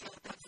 children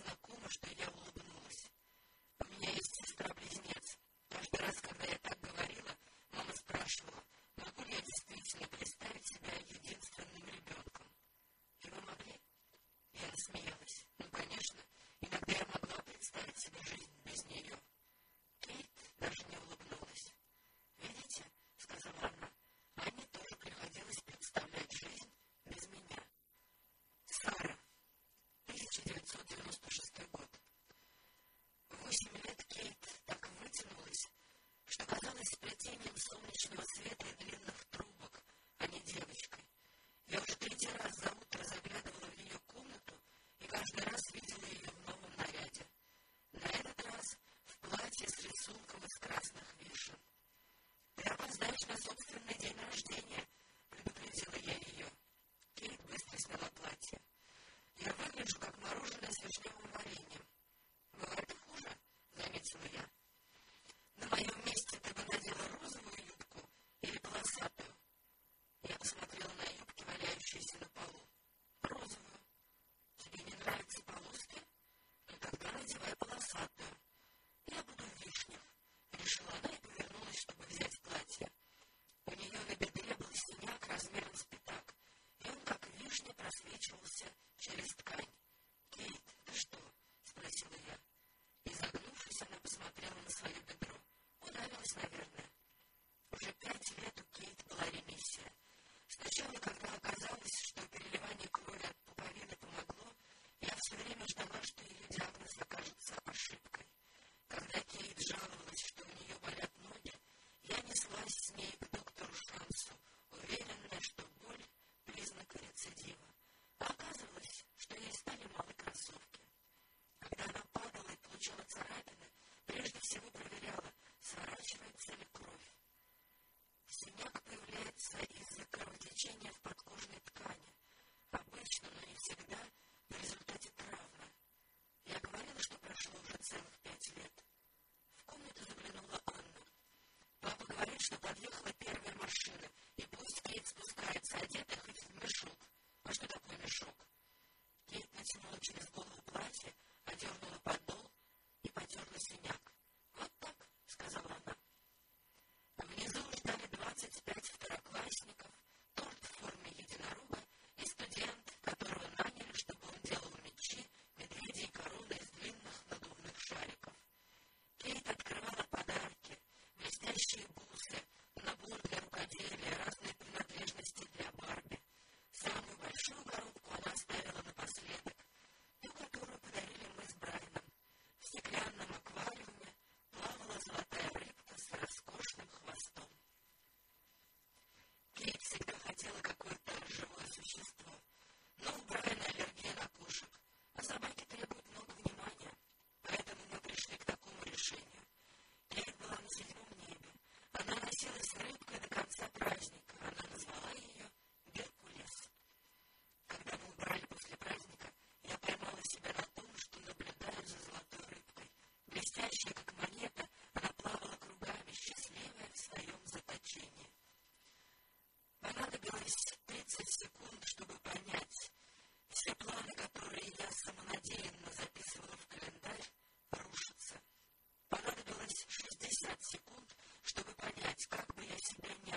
секунд, чтобы понять, как были осенения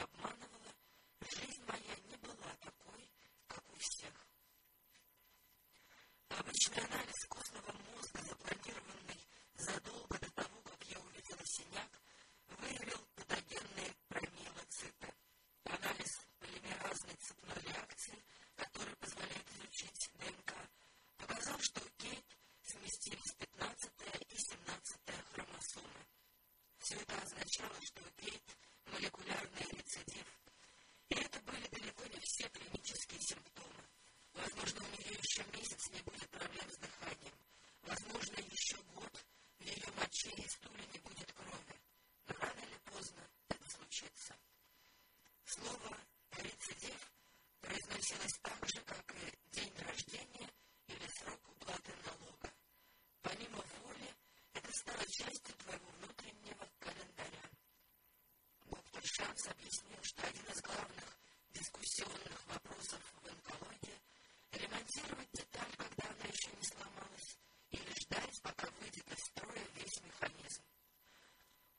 Альянс объяснил, что один из главных дискуссионных вопросов в онкологии – ремонтировать деталь, когда она еще не сломалась, или ждать, пока выйдет из строя весь механизм.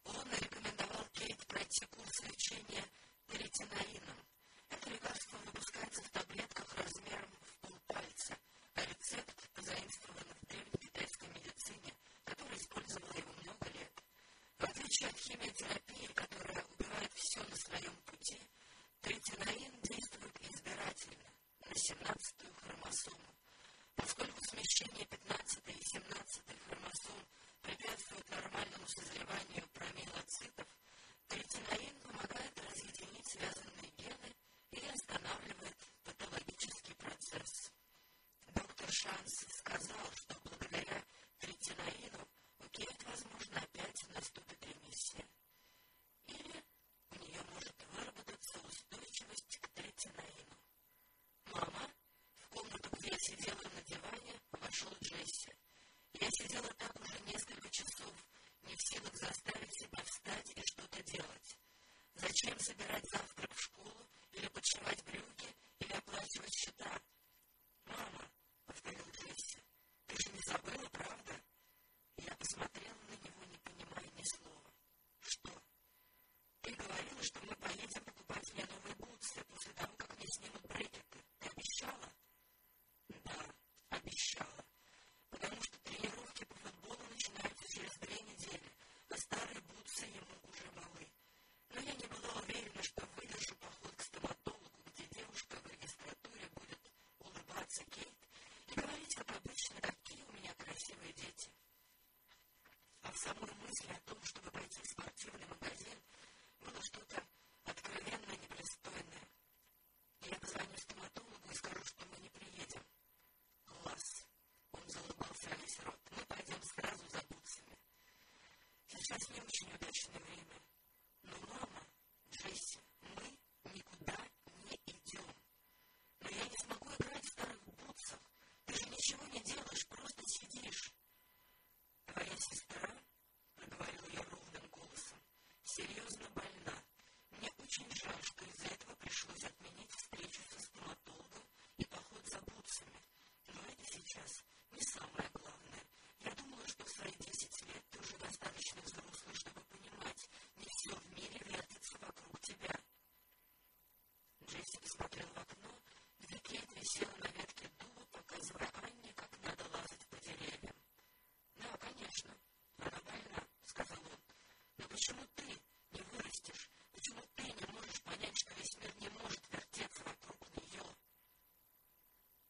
Он рекомендовал Кейт пройти курс лечения перетинаином –